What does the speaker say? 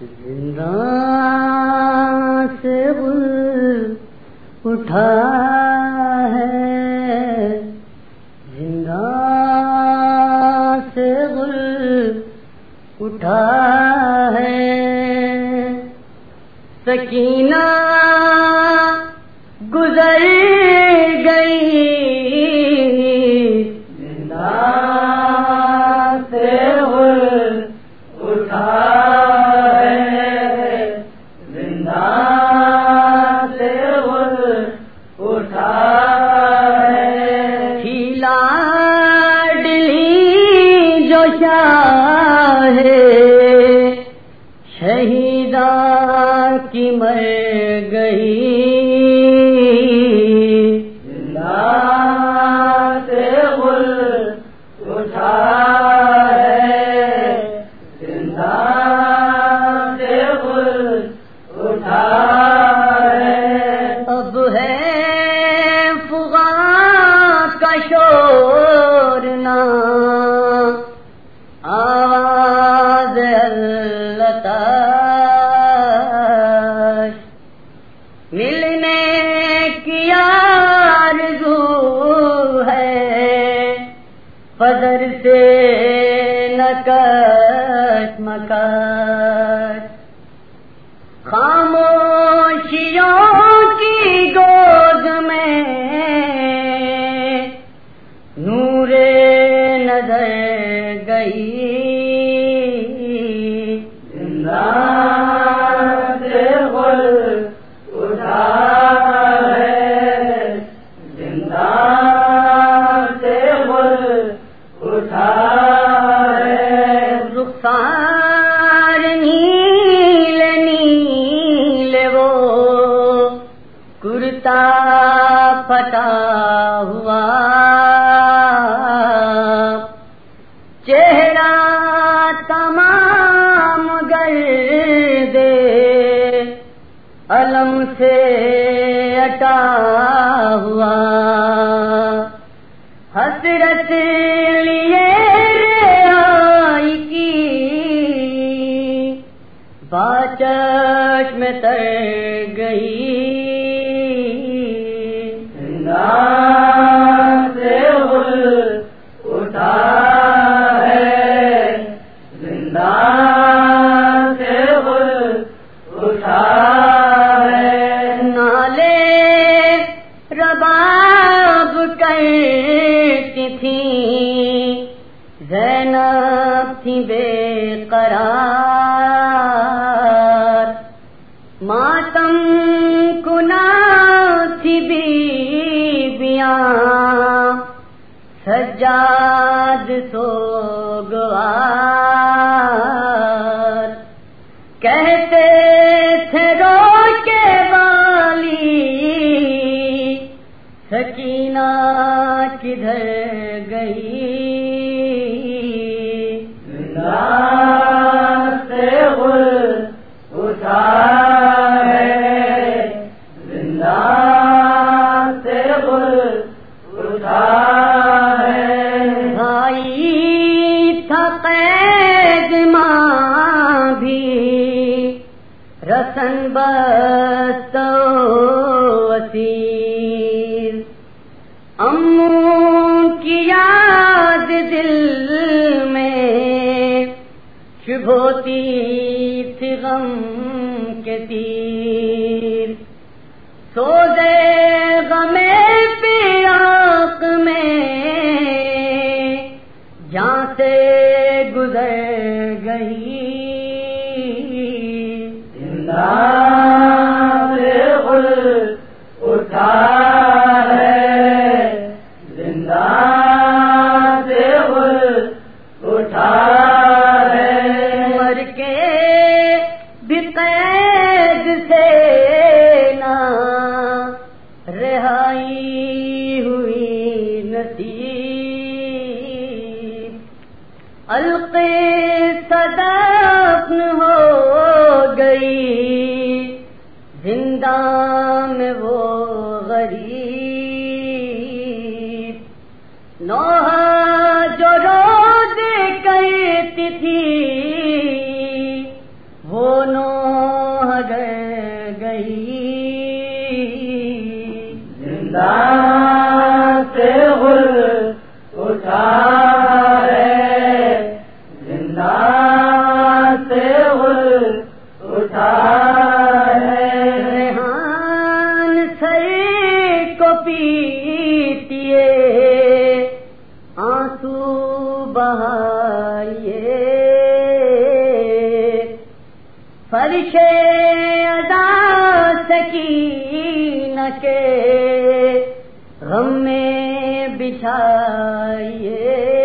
زندہ سے گل اٹھا ہے۔ زندہ سے گل اٹھا ہے۔ سکینہ گزر گئی شہیدا کی مر گئی۔ زندہ سے گل اٹھا کی آرزو ہے۔ فضر سے نکٹ مکٹ خاموشیوں رخسار نیل نیل وہ کرتا پتا ہوا چہرہ تمام گل دے علم سے اٹا ہوا حسرت لیے باچٹ میں تر گئی۔ سے اٹھا ہے۔ زندہ سے گل اٹھا ہے۔ نالے رباب کرتی تھی۔ کہتے تھے رو کے والی، سکینہ کدھر گئی؟ سے گل اٹھا ہے۔ زندہ سے گل اٹھا رسن بس اموں کی یاد دل میں چبھوتی تھی غم کے تیر۔ سو دے غمے پیاق میں جہاں سے گزر گئی۔ اٹھا مر کے بھی قید سے نہ رہائی ہوئی نصیب۔ القے صدفن ہو گئی، زندہ پیشے ادا سکین کے غم میں بچھائیے۔